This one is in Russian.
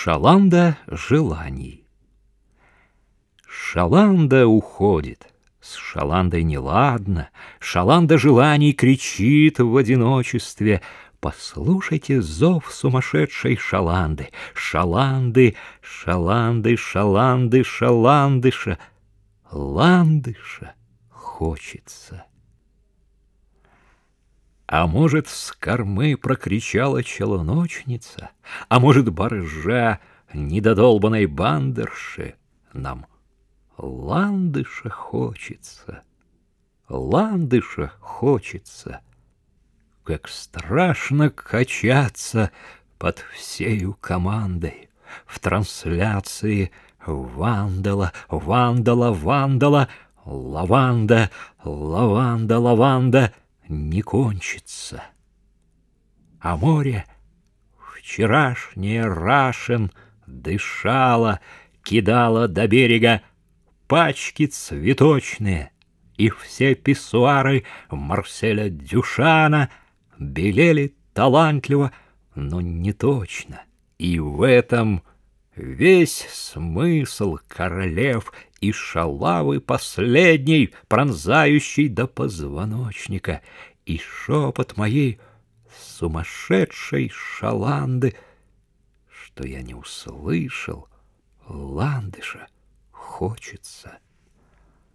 Шаланда желаний. Шаланда уходит, с шаландой неладно, Шаланда желаний кричит в одиночестве. Послушайте зов сумасшедшей шаланды, Шаланды, шаланды, шаланды, шаландыша, Ландыша хочется. А может, с кормы прокричала челночница, А может, баржа недодолбанной бандерши Нам ландыша хочется, ландыша хочется, Как страшно качаться под всею командой В трансляции вандала, вандала, вандала, Лаванда, лаванда, лаванда — не кончится. А море вчерашнее рашен дышало, кидало до берега пачки цветочные, и все писсуары Марселя Дюшана белели талантливо, но не точно. И в этом весь смысл королев и шалавы последней, пронзающей до позвоночника, и шепот моей сумасшедшей шаланды, что я не услышал, ландыша хочется.